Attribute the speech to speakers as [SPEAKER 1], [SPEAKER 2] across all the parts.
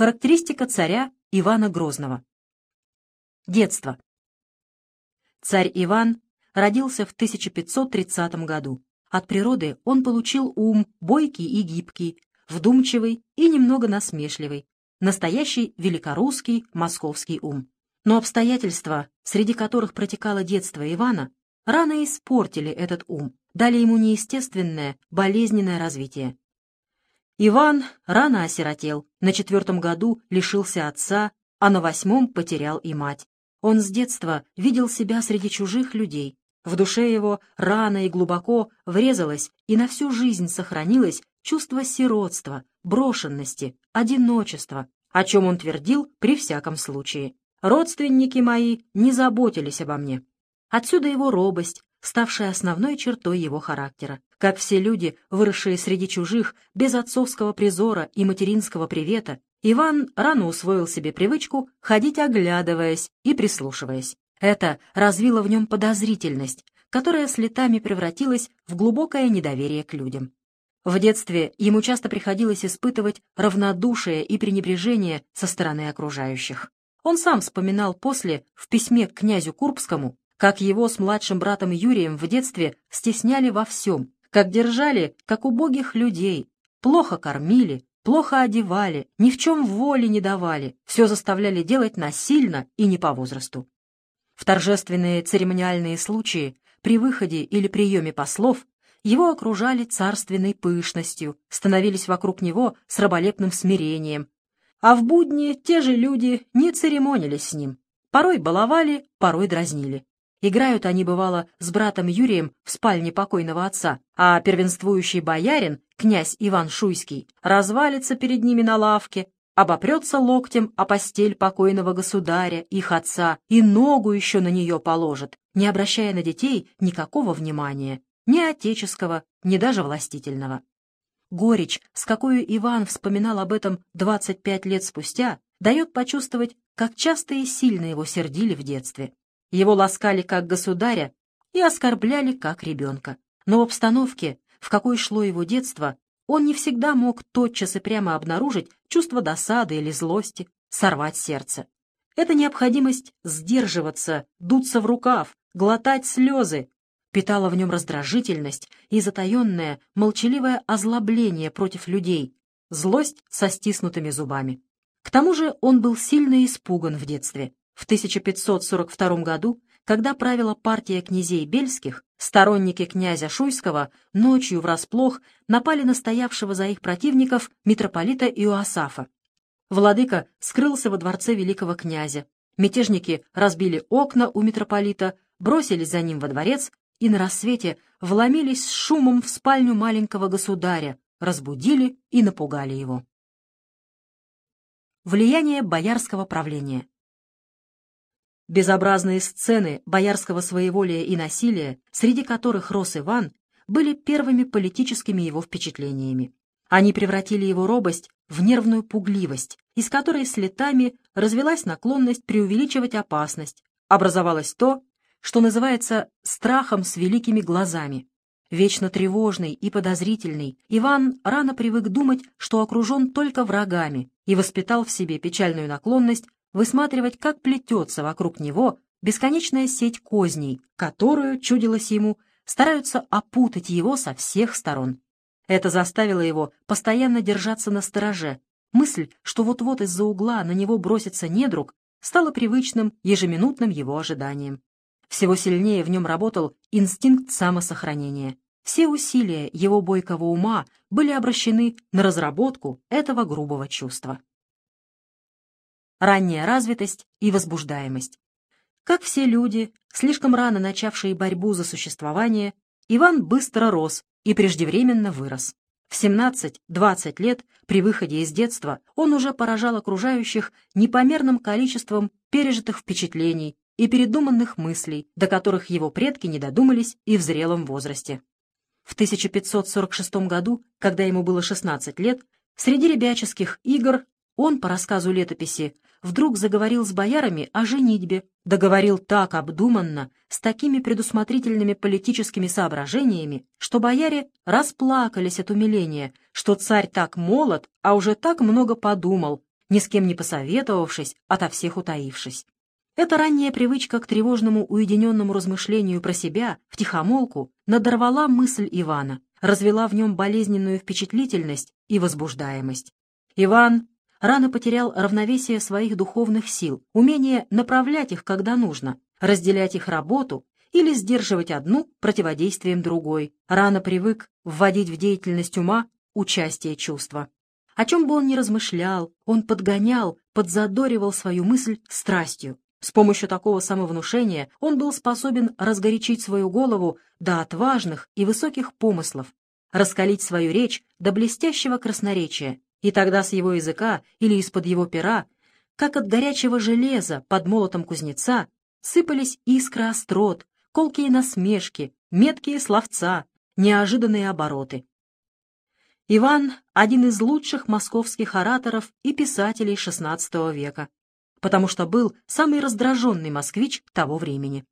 [SPEAKER 1] Характеристика царя Ивана Грозного. Детство. Царь Иван родился в 1530 году. От природы он получил ум бойкий и гибкий, вдумчивый и немного насмешливый, настоящий великорусский московский ум. Но обстоятельства, среди которых протекало детство Ивана, рано испортили этот ум, дали ему неестественное, болезненное развитие. Иван рано осиротел, на четвертом году лишился отца, а на восьмом потерял и мать. Он с детства видел себя среди чужих людей. В душе его рано и глубоко врезалось и на всю жизнь сохранилось чувство сиротства, брошенности, одиночества, о чем он твердил при всяком случае. Родственники мои не заботились обо мне. Отсюда его робость, ставшая основной чертой его характера. Как все люди, выросшие среди чужих, без отцовского призора и материнского привета, Иван рано усвоил себе привычку ходить оглядываясь и прислушиваясь. Это развило в нем подозрительность, которая с летами превратилась в глубокое недоверие к людям. В детстве ему часто приходилось испытывать равнодушие и пренебрежение со стороны окружающих. Он сам вспоминал после в письме к князю Курбскому, как его с младшим братом Юрием в детстве стесняли во всем, как держали, как убогих людей, плохо кормили, плохо одевали, ни в чем воли не давали, все заставляли делать насильно и не по возрасту. В торжественные церемониальные случаи, при выходе или приеме послов, его окружали царственной пышностью, становились вокруг него с раболепным смирением. А в будни те же люди не церемонились с ним, порой баловали, порой дразнили. Играют они, бывало, с братом Юрием в спальне покойного отца, а первенствующий боярин, князь Иван Шуйский, развалится перед ними на лавке, обопрется локтем о постель покойного государя, их отца, и ногу еще на нее положит, не обращая на детей никакого внимания, ни отеческого, ни даже властительного. Горечь, с какой Иван вспоминал об этом 25 лет спустя, дает почувствовать, как часто и сильно его сердили в детстве. Его ласкали как государя и оскорбляли как ребенка. Но в обстановке, в какой шло его детство, он не всегда мог тотчас и прямо обнаружить чувство досады или злости, сорвать сердце. Эта необходимость сдерживаться, дуться в рукав, глотать слезы, питала в нем раздражительность и затаенное, молчаливое озлобление против людей, злость со стиснутыми зубами. К тому же он был сильно испуган в детстве. В 1542 году, когда правила партия князей Бельских, сторонники князя Шуйского ночью врасплох напали на стоявшего за их противников митрополита Иоасафа. Владыка скрылся во дворце великого князя. Мятежники разбили окна у митрополита, бросились за ним во дворец и на рассвете вломились с шумом в спальню маленького государя, разбудили и напугали его. Влияние боярского правления Безобразные сцены боярского своеволия и насилия, среди которых рос Иван, были первыми политическими его впечатлениями. Они превратили его робость в нервную пугливость, из которой с летами развелась наклонность преувеличивать опасность, образовалось то, что называется страхом с великими глазами. Вечно тревожный и подозрительный, Иван рано привык думать, что окружен только врагами, и воспитал в себе печальную наклонность высматривать, как плетется вокруг него бесконечная сеть козней, которую, чудилось ему, стараются опутать его со всех сторон. Это заставило его постоянно держаться на стороже. Мысль, что вот-вот из-за угла на него бросится недруг, стала привычным, ежеминутным его ожиданием. Всего сильнее в нем работал инстинкт самосохранения. Все усилия его бойкого ума были обращены на разработку этого грубого чувства ранняя развитость и возбуждаемость. Как все люди, слишком рано начавшие борьбу за существование, Иван быстро рос и преждевременно вырос. В 17-20 лет, при выходе из детства, он уже поражал окружающих непомерным количеством пережитых впечатлений и передуманных мыслей, до которых его предки не додумались и в зрелом возрасте. В 1546 году, когда ему было 16 лет, среди ребяческих игр он, по рассказу летописи, вдруг заговорил с боярами о женитьбе, договорил так обдуманно, с такими предусмотрительными политическими соображениями, что бояре расплакались от умиления, что царь так молод, а уже так много подумал, ни с кем не посоветовавшись, ото всех утаившись. Эта ранняя привычка к тревожному уединенному размышлению про себя, втихомолку, надорвала мысль Ивана, развела в нем болезненную впечатлительность и возбуждаемость. Иван рано потерял равновесие своих духовных сил, умение направлять их, когда нужно, разделять их работу или сдерживать одну противодействием другой, рано привык вводить в деятельность ума участие чувства. О чем бы он ни размышлял, он подгонял, подзадоривал свою мысль страстью. С помощью такого самовнушения он был способен разгорячить свою голову до отважных и высоких помыслов, раскалить свою речь до блестящего красноречия, и тогда с его языка или из-под его пера, как от горячего железа под молотом кузнеца, сыпались искры острот, колкие насмешки, меткие словца, неожиданные обороты. Иван — один из лучших московских ораторов и писателей XVI века, потому что был самый раздраженный москвич того времени.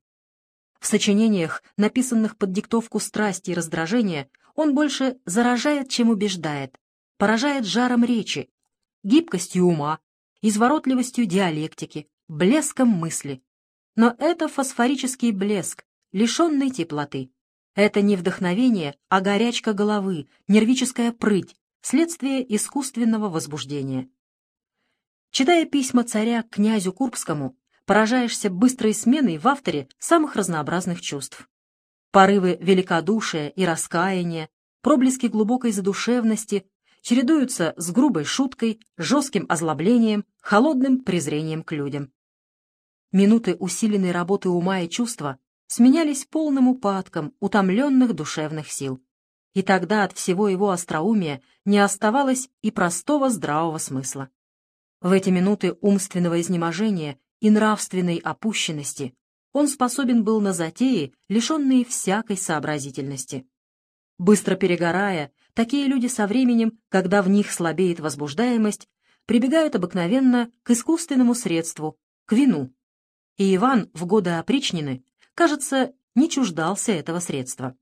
[SPEAKER 1] В сочинениях, написанных под диктовку страсти и раздражения, он больше заражает, чем убеждает, поражает жаром речи, гибкостью ума, изворотливостью диалектики, блеском мысли. Но это фосфорический блеск, лишенный теплоты. Это не вдохновение, а горячка головы, нервическая прыть, следствие искусственного возбуждения. Читая письма царя к князю Курбскому, поражаешься быстрой сменой в авторе самых разнообразных чувств. Порывы великодушия и раскаяния, проблески глубокой задушевности, чередуются с грубой шуткой, жестким озлоблением, холодным презрением к людям. Минуты усиленной работы ума и чувства сменялись полным упадком утомленных душевных сил. И тогда от всего его остроумия не оставалось и простого здравого смысла. В эти минуты умственного изнеможения и нравственной опущенности он способен был на затеи, лишенные всякой сообразительности. Быстро перегорая, такие люди со временем, когда в них слабеет возбуждаемость, прибегают обыкновенно к искусственному средству, к вину. И Иван в годы опричнины, кажется, не чуждался этого средства.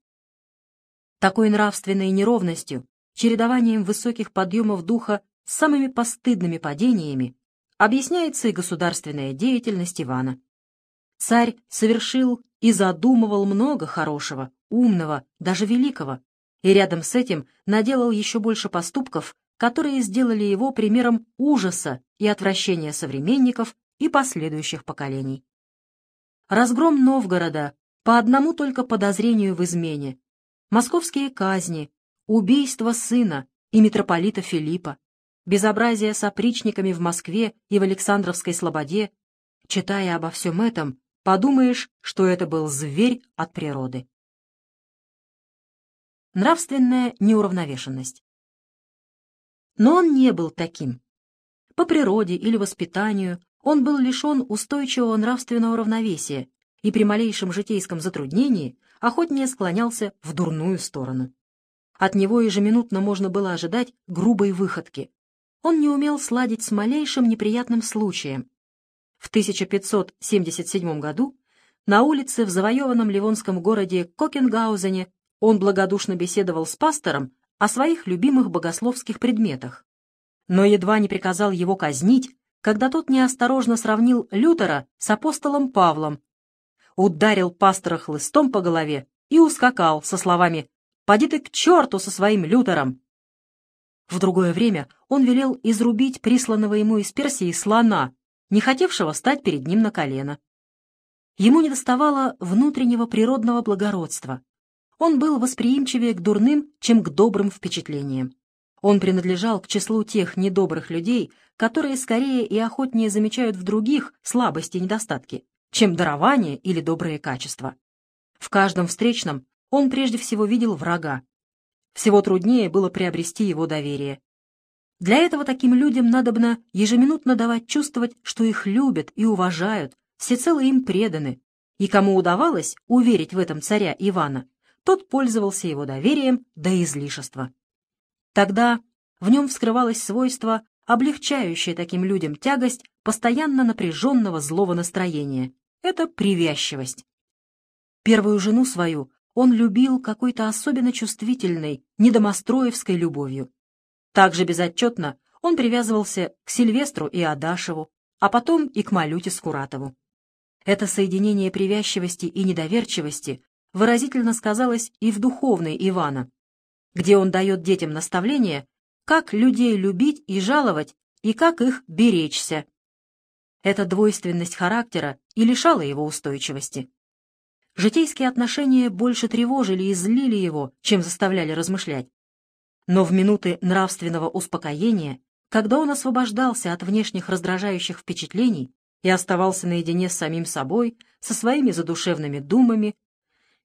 [SPEAKER 1] Такой нравственной неровностью, чередованием высоких подъемов духа с самыми постыдными падениями, объясняется и государственная деятельность Ивана. Царь совершил и задумывал много хорошего, умного, даже великого, и рядом с этим наделал еще больше поступков, которые сделали его примером ужаса и отвращения современников и последующих поколений. Разгром Новгорода по одному только подозрению в измене, московские казни, убийство сына и митрополита Филиппа, безобразие с опричниками в Москве и в Александровской Слободе, читая обо всем этом, подумаешь, что это был зверь от природы. Нравственная неуравновешенность. Но он не был таким. По природе или воспитанию он был лишен устойчивого нравственного равновесия и при малейшем житейском затруднении охотнее склонялся в дурную сторону. От него ежеминутно можно было ожидать грубой выходки. Он не умел сладить с малейшим неприятным случаем. В 1577 году на улице в завоеванном ливонском городе Кокенгаузене он благодушно беседовал с пастором о своих любимых богословских предметах, но едва не приказал его казнить, когда тот неосторожно сравнил Лютера с апостолом Павлом, ударил пастора хлыстом по голове и ускакал со словами «Поди ты к черту со своим Лютером!». В другое время он велел изрубить присланного ему из Персии слона, не хотевшего стать перед ним на колено. Ему недоставало внутреннего природного благородства, он был восприимчивее к дурным, чем к добрым впечатлениям. Он принадлежал к числу тех недобрых людей, которые скорее и охотнее замечают в других слабости и недостатки, чем дарование или добрые качества. В каждом встречном он прежде всего видел врага. Всего труднее было приобрести его доверие. Для этого таким людям надобно ежеминутно давать чувствовать, что их любят и уважают, всецело им преданы, и кому удавалось уверить в этом царя Ивана, тот пользовался его доверием до излишества. Тогда в нем вскрывалось свойство, облегчающее таким людям тягость постоянно напряженного злого настроения. Это привязчивость. Первую жену свою он любил какой-то особенно чувствительной, недомостроевской любовью. Также безотчетно он привязывался к Сильвестру и Адашеву, а потом и к Малюте Скуратову. Это соединение привязчивости и недоверчивости выразительно сказалось и в духовной Ивана, где он дает детям наставление, как людей любить и жаловать, и как их беречься. Эта двойственность характера и лишала его устойчивости. Житейские отношения больше тревожили и злили его, чем заставляли размышлять. Но в минуты нравственного успокоения, когда он освобождался от внешних раздражающих впечатлений и оставался наедине с самим собой, со своими задушевными думами,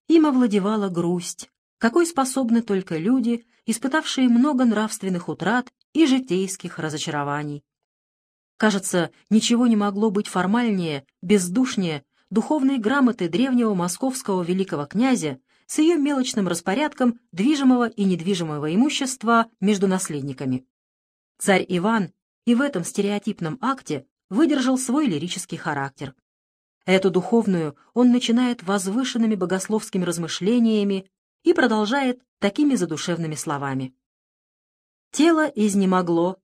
[SPEAKER 1] им овладевала грусть, какой способны только люди, испытавшие много нравственных утрат и житейских разочарований. Кажется, ничего не могло быть формальнее, бездушнее духовной грамоты древнего московского великого князя с ее мелочным распорядком движимого и недвижимого имущества между наследниками. Царь Иван и в этом стереотипном акте выдержал свой лирический характер. Эту духовную он начинает возвышенными богословскими размышлениями и продолжает такими задушевными словами. «Тело изнемогло,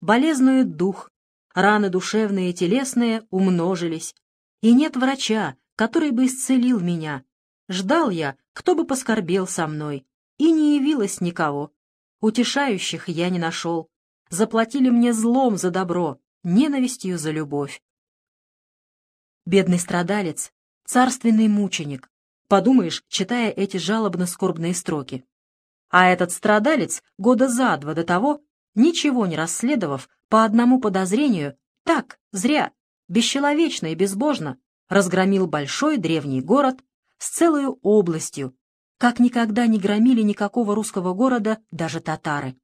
[SPEAKER 1] болезнует дух, раны душевные и телесные умножились, и нет врача, который бы исцелил меня. Ждал я, кто бы поскорбел со мной, и не явилось никого. Утешающих я не нашел. Заплатили мне злом за добро, ненавистью за любовь. Бедный страдалец, царственный мученик, подумаешь, читая эти жалобно-скорбные строки. А этот страдалец года за два до того, ничего не расследовав, по одному подозрению, так, зря, бесчеловечно и безбожно, разгромил большой древний город с целую областью, как никогда не громили никакого русского города даже татары.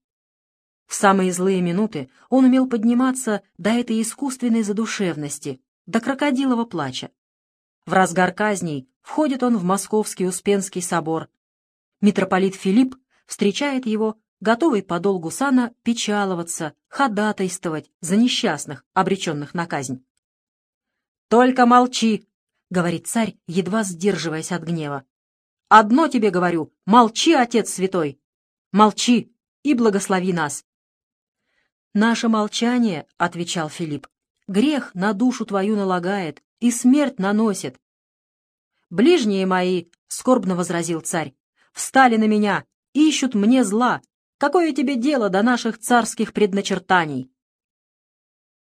[SPEAKER 1] В самые злые минуты он умел подниматься до этой искусственной задушевности, до крокодилового плача. В разгар казней входит он в Московский Успенский собор. Митрополит Филипп встречает его, готовый по долгу сана печаловаться, ходатайствовать за несчастных, обреченных на казнь. «Только молчи!» — говорит царь, едва сдерживаясь от гнева. «Одно тебе говорю, молчи, Отец Святой! Молчи и благослови нас!» «Наше молчание, — отвечал Филипп, — грех на душу твою налагает и смерть наносит». «Ближние мои, — скорбно возразил царь, — встали на меня, ищут мне зла. Какое тебе дело до наших царских предначертаний?»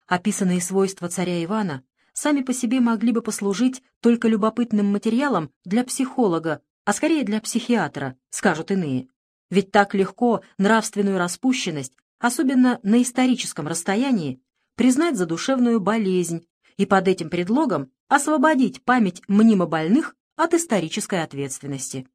[SPEAKER 1] Описанные свойства царя Ивана сами по себе могли бы послужить только любопытным материалом для психолога, а скорее для психиатра, скажут иные. Ведь так легко нравственную распущенность особенно на историческом расстоянии, признать задушевную болезнь и под этим предлогом освободить память мнимо больных от исторической ответственности.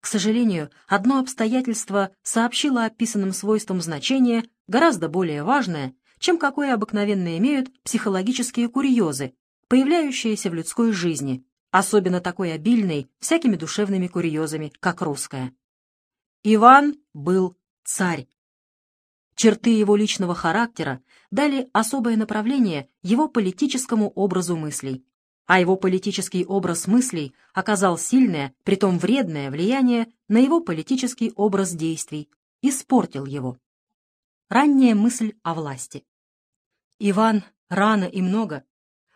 [SPEAKER 1] К сожалению, одно обстоятельство сообщило описанным свойствам значение гораздо более важное, чем какое обыкновенно имеют психологические курьезы, появляющиеся в людской жизни, особенно такой обильной всякими душевными курьезами, как русская. Иван был царь, Черты его личного характера дали особое направление его политическому образу мыслей, а его политический образ мыслей оказал сильное, притом вредное влияние на его политический образ действий, испортил его. Ранняя мысль о власти. Иван рано и много,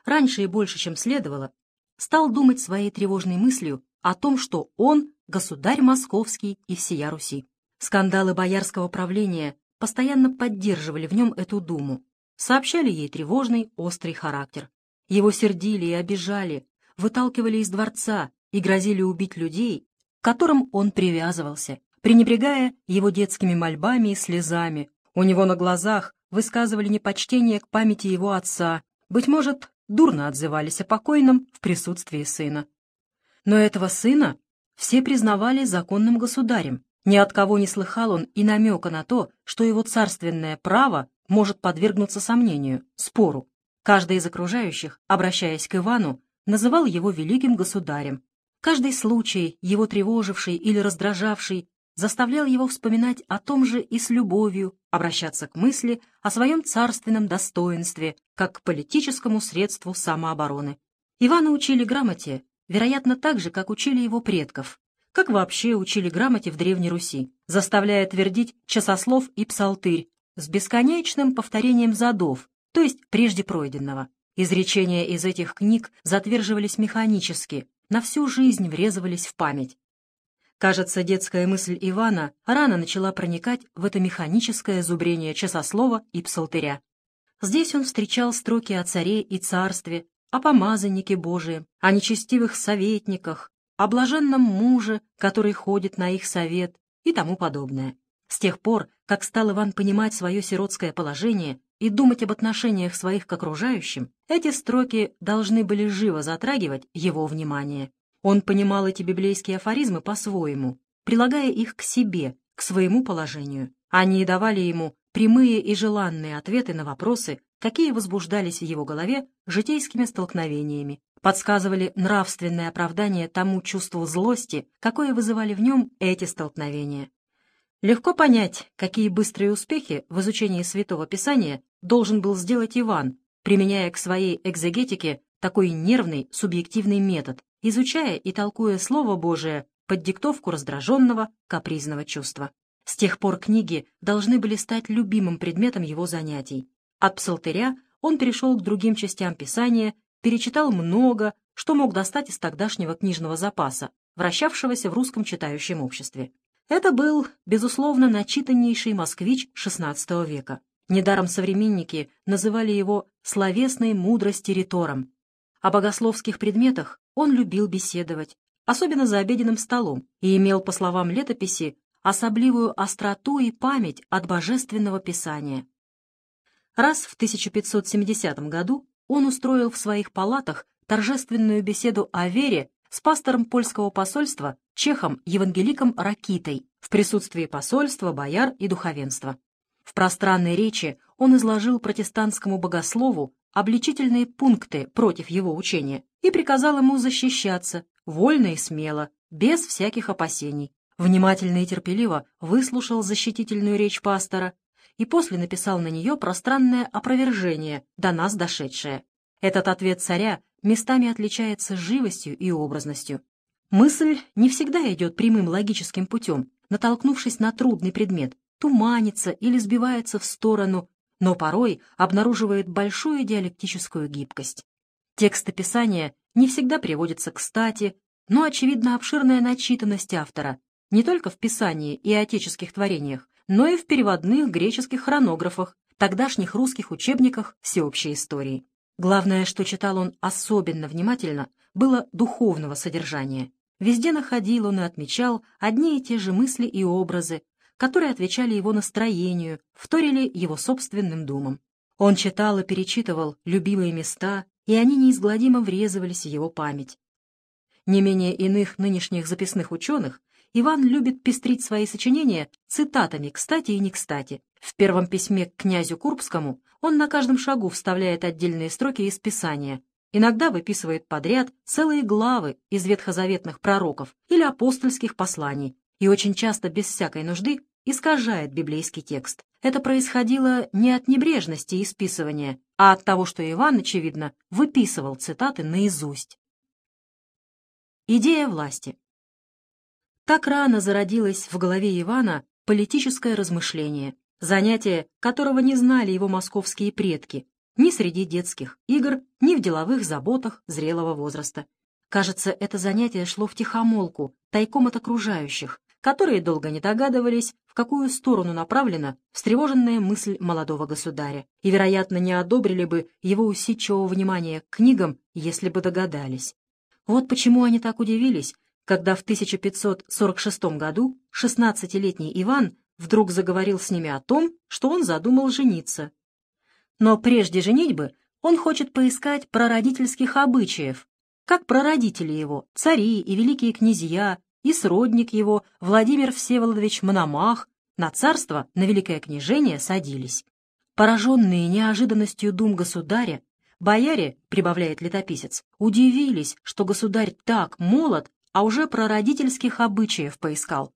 [SPEAKER 1] раньше и больше, чем следовало, стал думать своей тревожной мыслью о том, что он — государь московский и всея Руси. Скандалы боярского правления постоянно поддерживали в нем эту думу, сообщали ей тревожный, острый характер. Его сердили и обижали, выталкивали из дворца и грозили убить людей, к которым он привязывался, пренебрегая его детскими мольбами и слезами. У него на глазах высказывали непочтение к памяти его отца, быть может, дурно отзывались о покойном в присутствии сына. Но этого сына все признавали законным государем, ни от кого не слыхал он и намека на то, что его царственное право может подвергнуться сомнению, спору. Каждый из окружающих, обращаясь к Ивану, называл его великим государем. Каждый случай, его тревоживший или раздражавший, заставлял его вспоминать о том же и с любовью, обращаться к мысли о своем царственном достоинстве, как к политическому средству самообороны. Ивана учили грамоте, вероятно, так же, как учили его предков, как вообще учили грамоте в Древней Руси, заставляя твердить часослов и псалтырь, с бесконечным повторением задов, то есть прежде пройденного. Изречения из этих книг затверживались механически, на всю жизнь врезывались в память. Кажется, детская мысль Ивана рано начала проникать в это механическое зубрение часослова и псалтыря. Здесь он встречал строки о царе и царстве, о помазаннике Божием, о нечестивых советниках, о блаженном муже, который ходит на их совет и тому подобное. С тех пор, как стал Иван понимать свое сиротское положение и думать об отношениях своих к окружающим, эти строки должны были живо затрагивать его внимание. Он понимал эти библейские афоризмы по-своему, прилагая их к себе, к своему положению. Они давали ему прямые и желанные ответы на вопросы, какие возбуждались в его голове житейскими столкновениями, подсказывали нравственное оправдание тому чувству злости, какое вызывали в нем эти столкновения. Легко понять, какие быстрые успехи в изучении Святого Писания должен был сделать Иван, применяя к своей экзегетике такой нервный субъективный метод, изучая и толкуя Слово Божие под диктовку раздраженного, капризного чувства. С тех пор книги должны были стать любимым предметом его занятий, от псалтыря он перешел к другим частям Писания, перечитал много, что мог достать из тогдашнего книжного запаса, вращавшегося в русском читающем обществе. Это был, безусловно, начитаннейший москвич XVI века. Недаром современники называли его словесной мудрости ритором. О богословских предметах он любил беседовать, особенно за обеденным столом, и имел, по словам летописи, особливую остроту и память от божественного писания. Раз в 1570 году он устроил в своих палатах торжественную беседу о вере с пастором польского посольства, чехом Евангеликом Ракитой, в присутствии посольства, бояр и духовенства. В пространной речи он изложил протестантскому богослову обличительные пункты против его учения и приказал ему защищаться, вольно и смело, без всяких опасений. Внимательно и терпеливо выслушал защитительную речь пастора и после написал на нее пространное опровержение, до нас дошедшее. Этот ответ царя местами отличается живостью и образностью. Мысль не всегда идет прямым логическим путем, натолкнувшись на трудный предмет, туманится или сбивается в сторону, но порой обнаруживает большую диалектическую гибкость. Текст описания не всегда приводится кстати, но, очевидно, обширная начитанность автора не только в Писании и отеческих творениях, но и в переводных греческих хронографах, тогдашних русских учебниках всеобщей истории. Главное, что читал он особенно внимательно, было духовного содержания. Везде находил он и отмечал одни и те же мысли и образы, которые отвечали его настроению, вторили его собственным думам. Он читал и перечитывал любимые места, и они неизгладимо врезывались в его память. Не менее иных нынешних записных ученых, Иван любит пестрить свои сочинения цитатами кстати и не кстати. В первом письме к князю Курбскому он на каждом шагу вставляет отдельные строки из Писания, иногда выписывает подряд целые главы из ветхозаветных пророков или апостольских посланий и очень часто без всякой нужды искажает библейский текст. Это происходило не от небрежности и списывания, а от того, что Иван, очевидно, выписывал цитаты наизусть. Идея власти. Так рано зародилось в голове Ивана политическое размышление, занятие которого не знали его московские предки ни среди детских игр, ни в деловых заботах зрелого возраста. Кажется, это занятие шло втихомолку, тайком от окружающих, которые долго не догадывались, в какую сторону направлена встревоженная мысль молодого государя, и, вероятно, не одобрили бы его усидчивого внимания к книгам, если бы догадались. Вот почему они так удивились, когда в 1546 году 16-летний Иван вдруг заговорил с ними о том, что он задумал жениться. Но прежде женитьбы он хочет поискать прародительских обычаев, как прародители его, цари и великие князья, и сродник его, Владимир Всеволодович Мономах, на царство, на великое княжение садились. Пораженные неожиданностью дум государя, бояре, прибавляет летописец, удивились, что государь так молод а уже про родительских обычаев поискал.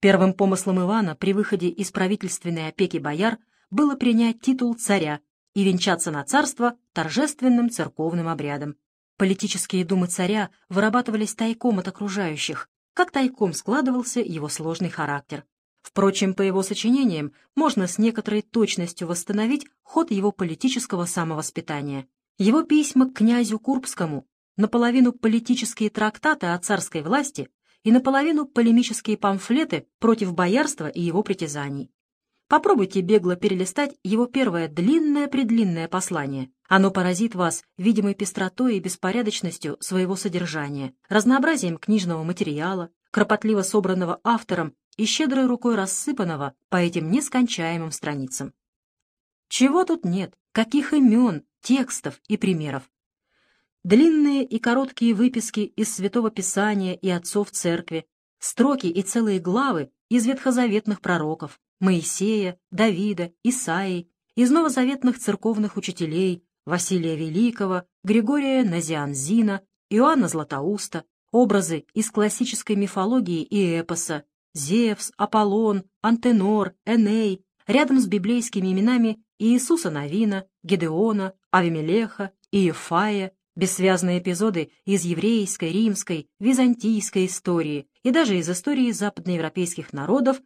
[SPEAKER 1] Первым помыслом Ивана при выходе из правительственной опеки бояр было принять титул царя и венчаться на царство торжественным церковным обрядом. Политические думы царя вырабатывались тайком от окружающих, как тайком складывался его сложный характер. Впрочем, по его сочинениям можно с некоторой точностью восстановить ход его политического самовоспитания. Его письма к князю Курбскому, наполовину политические трактаты о царской власти и наполовину полемические памфлеты против боярства и его притязаний. Попробуйте бегло перелистать его первое длинное-предлинное послание. Оно поразит вас видимой пестротой и беспорядочностью своего содержания, разнообразием книжного материала, кропотливо собранного автором и щедрой рукой рассыпанного по этим нескончаемым страницам. Чего тут нет, каких имен, текстов и примеров. Длинные и короткие выписки из Святого Писания и отцов церкви, строки и целые главы из ветхозаветных пророков, Моисея, Давида, Исаии, из новозаветных церковных учителей, Василия Великого, Григория Назианзина, Иоанна Златоуста, образы из классической мифологии и эпоса, Зевс, Аполлон, Антенор, Эней, рядом с библейскими именами Иисуса Навина, Гедеона, Авимелеха, Иефая, бессвязные эпизоды из еврейской, римской, византийской истории и даже из истории западноевропейских народов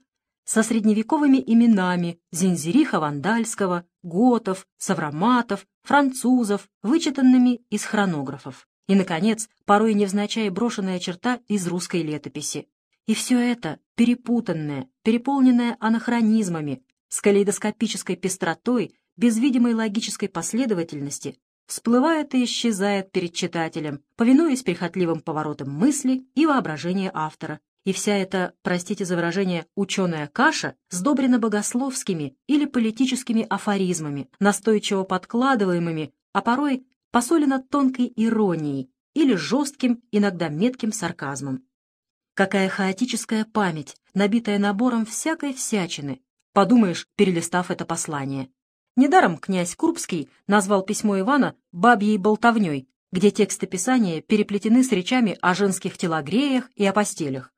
[SPEAKER 1] со средневековыми именами Зинзириха Вандальского, готов, савроматов, французов, вычитанными из хронографов. И, наконец, порой невзначай брошенная черта из русской летописи. И все это, перепутанное, переполненное анахронизмами, с калейдоскопической пестротой, без видимой логической последовательности, всплывает и исчезает перед читателем, повинуясь прихотливым поворотам мысли и воображения автора. И вся эта, простите за выражение, ученая каша сдобрена богословскими или политическими афоризмами, настойчиво подкладываемыми, а порой посолена тонкой иронией или жестким, иногда метким сарказмом. Какая хаотическая память, набитая набором всякой всячины, подумаешь, перелистав это послание. Недаром князь Курбский назвал письмо Ивана «бабьей болтовней», где тексты писания переплетены с речами о женских телогреях и о постелях.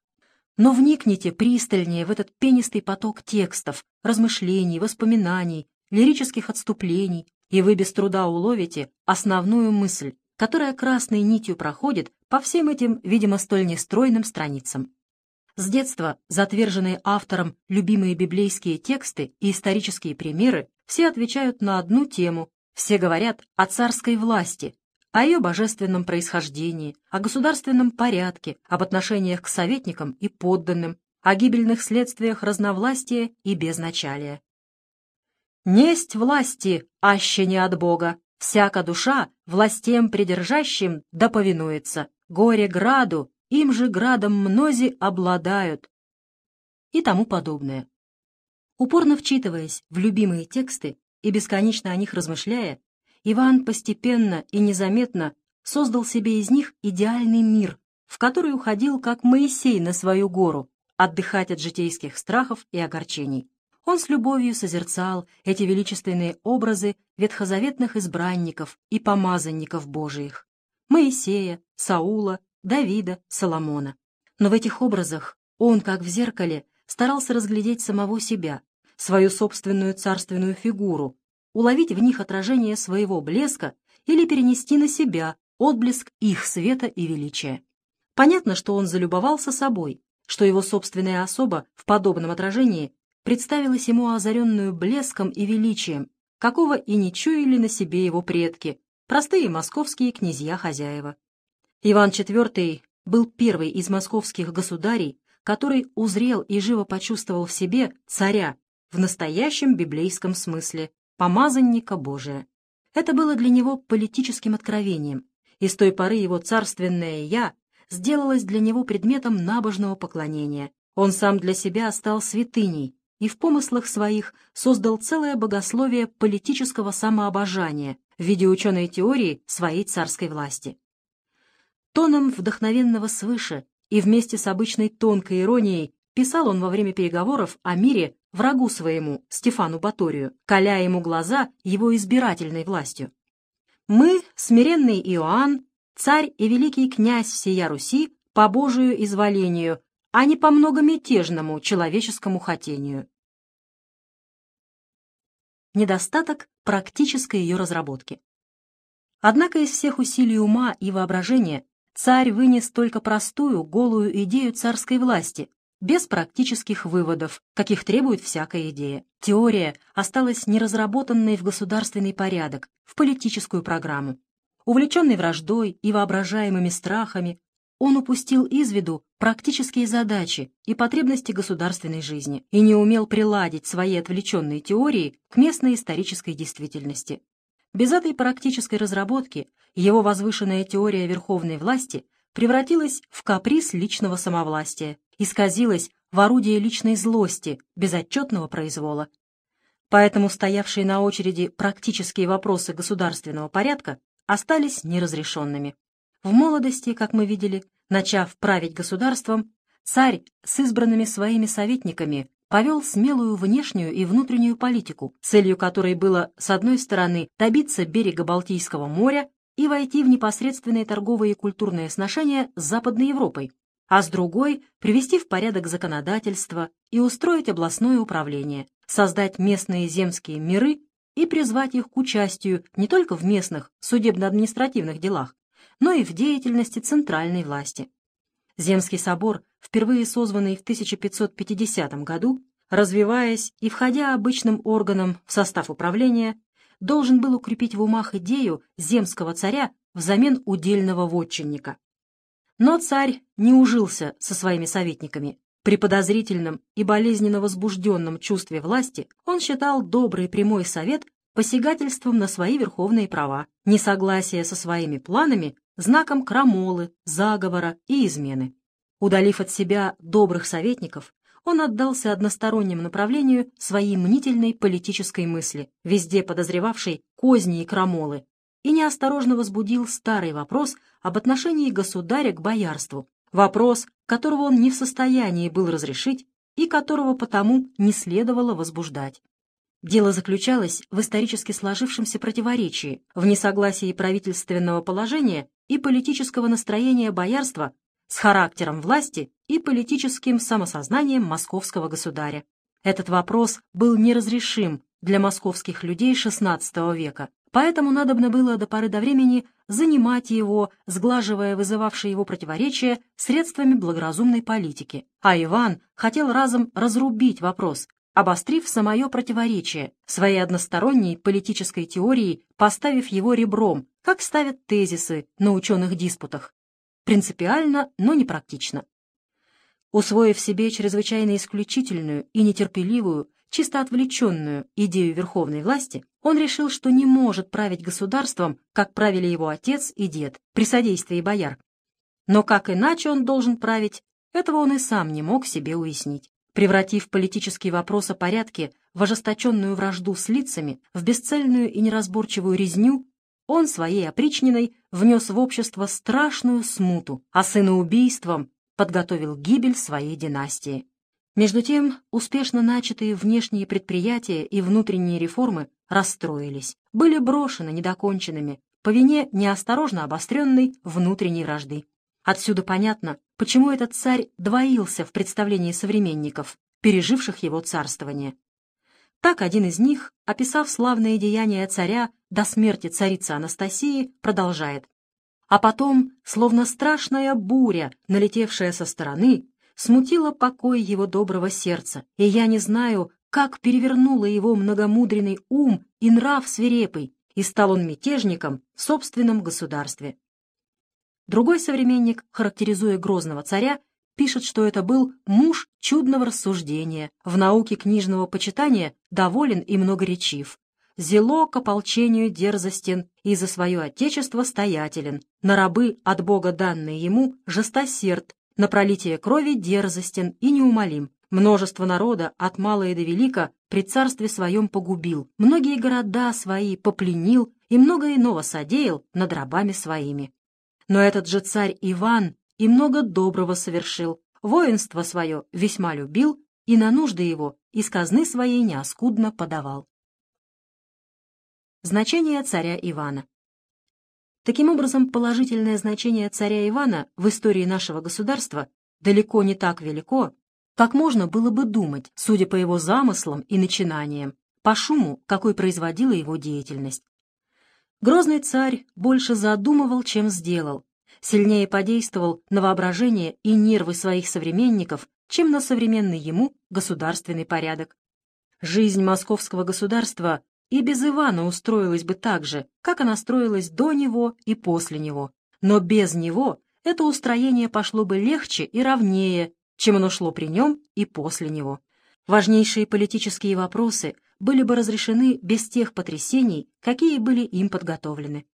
[SPEAKER 1] Но вникните пристальнее в этот пенистый поток текстов, размышлений, воспоминаний, лирических отступлений, и вы без труда уловите основную мысль, которая красной нитью проходит по всем этим, видимо, столь нестройным страницам. С детства затверженные автором любимые библейские тексты и исторические примеры все отвечают на одну тему, все говорят о царской власти, о ее божественном происхождении, о государственном порядке, об отношениях к советникам и подданным, о гибельных следствиях разновластия и безначалия. «Несть власти, аще не от Бога, всяка душа властем придержащим да повинуется, горе граду, им же градом мнози обладают» и тому подобное. Упорно вчитываясь в любимые тексты и бесконечно о них размышляя, Иван постепенно и незаметно создал себе из них идеальный мир, в который уходил, как Моисей на свою гору, отдыхать от житейских страхов и огорчений. Он с любовью созерцал эти величественные образы ветхозаветных избранников и помазанников Божиих — Моисея, Саула, Давида, Соломона. Но в этих образах он, как в зеркале, старался разглядеть самого себя, свою собственную царственную фигуру, уловить в них отражение своего блеска или перенести на себя отблеск их света и величия. Понятно, что он залюбовался собой, что его собственная особа в подобном отражении представилась ему озаренную блеском и величием, какого и не чуяли на себе его предки, простые московские князья-хозяева. Иван IV был первый из московских государей, который узрел и живо почувствовал в себе царя в настоящем библейском смысле, помазанника Божия. Это было для него политическим откровением, и с той поры его царственное «я» сделалось для него предметом набожного поклонения. Он сам для себя стал святыней, и в помыслах своих создал целое богословие политического самообожания в виде ученой теории своей царской власти. Тоном вдохновенного свыше и вместе с обычной тонкой иронией писал он во время переговоров о мире врагу своему, Стефану Баторию, коля ему глаза его избирательной властью. «Мы, смиренный Иоанн, царь и великий князь всея Руси, по Божию изволению, а не по многомятежному человеческому хотению недостаток практической ее разработки. Однако из всех усилий ума и воображения царь вынес только простую, голую идею царской власти, без практических выводов, каких требует всякая идея. Теория осталась неразработанной в государственный порядок, в политическую программу. Увлеченный враждой и воображаемыми страхами, он упустил из виду практические задачи и потребности государственной жизни и не умел приладить свои отвлеченные теории к местной исторической действительности. Без этой практической разработки его возвышенная теория верховной власти превратилась в каприз личного самовластия, исказилась в орудие личной злости, безотчетного произвола. Поэтому стоявшие на очереди практические вопросы государственного порядка остались неразрешенными. В молодости, как мы видели, начав править государством, царь с избранными своими советниками повел смелую внешнюю и внутреннюю политику, целью которой было, с одной стороны, добиться берега Балтийского моря и войти в непосредственные торговые и культурные сношения с Западной Европой, а с другой — привести в порядок законодательство и устроить областное управление, создать местные земские миры и призвать их к участию не только в местных судебно-административных делах, но и в деятельности центральной власти. Земский собор, впервые созванный в 1550 году, развиваясь и входя обычным органом в состав управления, должен был укрепить в умах идею земского царя взамен удельного вотчинника. Но царь не ужился со своими советниками. При подозрительном и болезненно возбужденном чувстве власти он считал добрый прямой совет посягательством на свои верховные права, несогласие со своими планами знаком крамолы, заговора и измены. Удалив от себя добрых советников, он отдался одностороннему направлению своей мнительной политической мысли, везде подозревавшей козни и крамолы, и неосторожно возбудил старый вопрос об отношении государя к боярству, вопрос, которого он не в состоянии был разрешить и которого потому не следовало возбуждать. Дело заключалось в исторически сложившемся противоречии, в несогласии правительственного положения и политического настроения боярства с характером власти и политическим самосознанием московского государя. Этот вопрос был неразрешим для московских людей XVI века, поэтому надобно было до поры до времени занимать его, сглаживая вызывавшие его противоречия средствами благоразумной политики. А Иван хотел разом разрубить вопрос, обострив самое противоречие своей односторонней политической теорией, поставив его ребром, как ставят тезисы на ученых диспутах. Принципиально, но не практично. Усвоив себе чрезвычайно исключительную и нетерпеливую, чисто отвлеченную идею верховной власти, он решил, что не может править государством, как правили его отец и дед, при содействии бояр. Но как иначе он должен править, этого он и сам не мог себе уяснить превратив политический вопрос о порядке в ожесточенную вражду с лицами, в бесцельную и неразборчивую резню, он своей опричниной внес в общество страшную смуту, а сыноубийством подготовил гибель своей династии. Между тем, успешно начатые внешние предприятия и внутренние реформы расстроились, были брошены недоконченными по вине неосторожно обостренной внутренней вражды. Отсюда понятно, почему этот царь двоился в представлении современников, переживших его царствование. Так один из них, описав славные деяния царя до смерти царицы Анастасии, продолжает. А потом, словно страшная буря, налетевшая со стороны, смутила покой его доброго сердца, и я не знаю, как перевернула его многомудренный ум и нрав свирепый, и стал он мятежником в собственном государстве. Другой современник, характеризуя грозного царя, пишет, что это был муж чудного рассуждения, в науке книжного почитания доволен и многоречив, зело к ополчению дерзостен и за свое отечество стоятелен, на рабы от Бога данные ему жестосерд, на пролитие крови дерзостен и неумолим. Множество народа от мала и до велика при царстве своем погубил, многие города свои попленил и много иного содеял над рабами своими. Но этот же царь Иван и много доброго совершил, воинство свое весьма любил и на нужды его из казны своей неоскудно подавал. Значение царя Ивана Таким образом, положительное значение царя Ивана в истории нашего государства далеко не так велико, как можно было бы думать, судя по его замыслам и начинаниям, по шуму, какой производила его деятельность. Грозный царь больше задумывал, чем сделал, сильнее подействовал на воображение и нервы своих современников, чем на современный ему государственный порядок. Жизнь московского государства и без Ивана устроилась бы так же, как она строилась до него и после него. Но без него это устроение пошло бы легче и ровнее, чем оно шло при нем и после него. Важнейшие политические вопросы были бы разрешены без тех потрясений, какие были им подготовлены.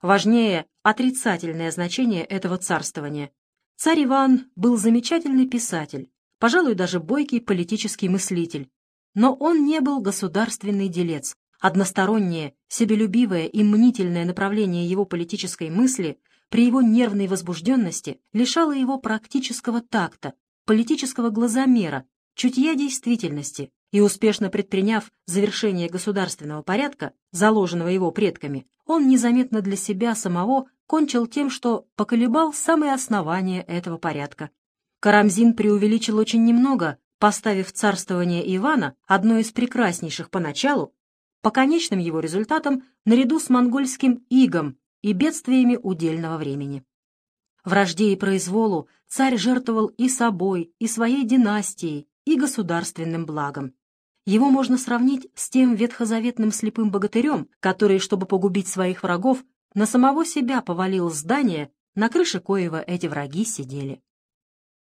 [SPEAKER 1] Важнее отрицательное значение этого царствования. Царь Иван был замечательный писатель, пожалуй, даже бойкий политический мыслитель, но он не был государственный делец. Одностороннее, себелюбивое и мнительное направление его политической мысли при его нервной возбужденности лишало его практического такта, политического глазомера, чутья действительности, и успешно предприняв завершение государственного порядка, заложенного его предками, он незаметно для себя самого кончил тем, что поколебал самые основания этого порядка. Карамзин преувеличил очень немного, поставив царствование Ивана, одно из прекраснейших поначалу, по конечным его результатам наряду с монгольским игом и бедствиями удельного времени. Вражде и произволу царь жертвовал и собой, и своей династией, и государственным благом. Его можно сравнить с тем ветхозаветным слепым богатырем, который, чтобы погубить своих врагов, на самого себя повалил здание, на крыше коего эти враги сидели.